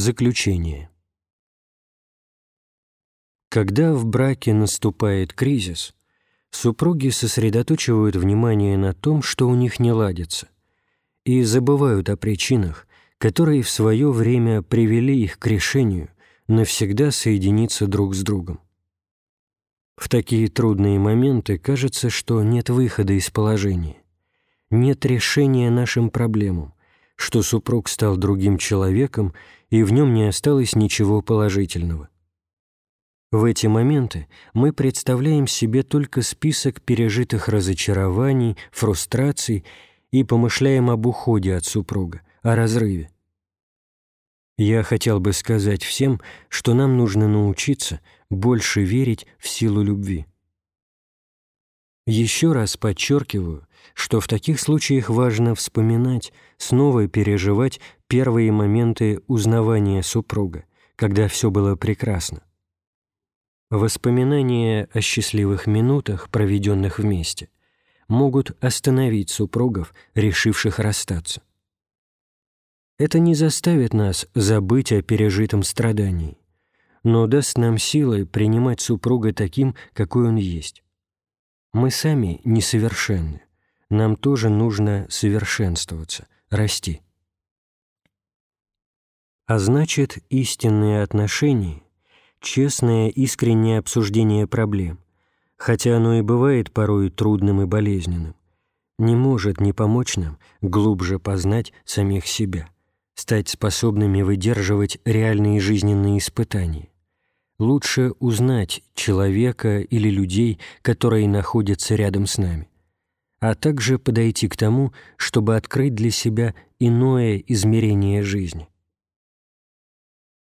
Заключение. Когда в браке наступает кризис, супруги сосредоточивают внимание на том, что у них не ладится, и забывают о причинах, которые в свое время привели их к решению навсегда соединиться друг с другом. В такие трудные моменты кажется, что нет выхода из положения, нет решения нашим проблемам, что супруг стал другим человеком, и в нем не осталось ничего положительного. В эти моменты мы представляем себе только список пережитых разочарований, фрустраций и помышляем об уходе от супруга, о разрыве. Я хотел бы сказать всем, что нам нужно научиться больше верить в силу любви. Еще раз подчеркиваю, что в таких случаях важно вспоминать, снова переживать первые моменты узнавания супруга, когда все было прекрасно. Воспоминания о счастливых минутах, проведенных вместе, могут остановить супругов, решивших расстаться. Это не заставит нас забыть о пережитом страдании, но даст нам силы принимать супруга таким, какой он есть. Мы сами несовершенны, нам тоже нужно совершенствоваться, расти. А значит, истинные отношения, честное искреннее обсуждение проблем, хотя оно и бывает порой трудным и болезненным, не может не помочь нам глубже познать самих себя стать способными выдерживать реальные жизненные испытания. Лучше узнать человека или людей, которые находятся рядом с нами, а также подойти к тому, чтобы открыть для себя иное измерение жизни.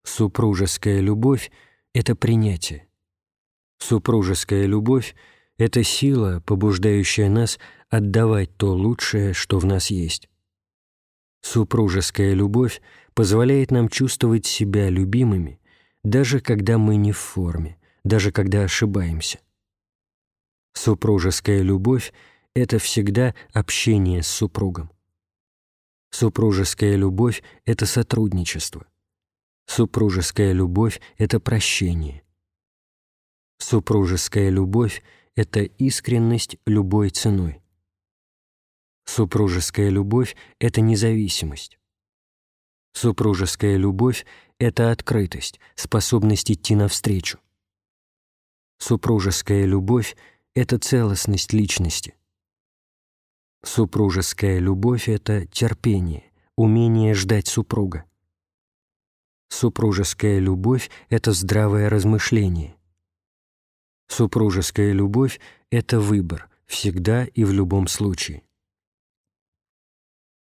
Супружеская любовь — это принятие. Супружеская любовь — это сила, побуждающая нас отдавать то лучшее, что в нас есть. Супружеская любовь позволяет нам чувствовать себя любимыми, даже когда мы не в форме, даже когда ошибаемся. Супружеская любовь — это всегда общение с супругом. Супружеская любовь — это сотрудничество. Супружеская любовь — это прощение. Супружеская любовь — это искренность любой ценой. Супружеская любовь — это независимость. Супружеская любовь — это открытость, способность идти навстречу. Супружеская любовь — это целостность личности. Супружеская любовь — это терпение, умение ждать супруга. Супружеская любовь — это здравое размышление. Супружеская любовь — это выбор, всегда и в любом случае.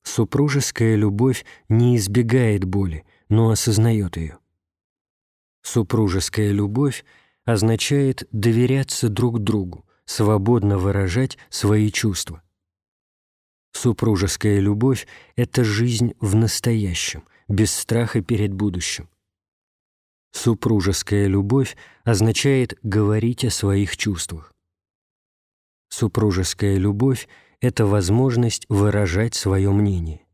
Супружеская любовь не избегает боли, но осознает ее. Супружеская любовь означает доверяться друг другу, свободно выражать свои чувства. Супружеская любовь — это жизнь в настоящем, без страха перед будущим. Супружеская любовь означает говорить о своих чувствах. Супружеская любовь это возможность выражать свое мнение.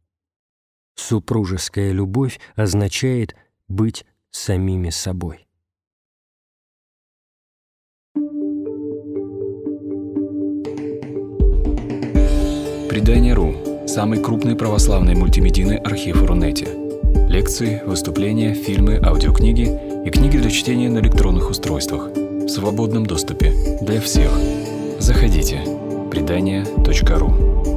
Супружеская любовь означает быть самими собой. Предание.ру – самый крупный православный мультимедийный архив Рунете. Лекции, выступления, фильмы, аудиокниги и книги для чтения на электронных устройствах в свободном доступе для всех. Заходите. Предания.ру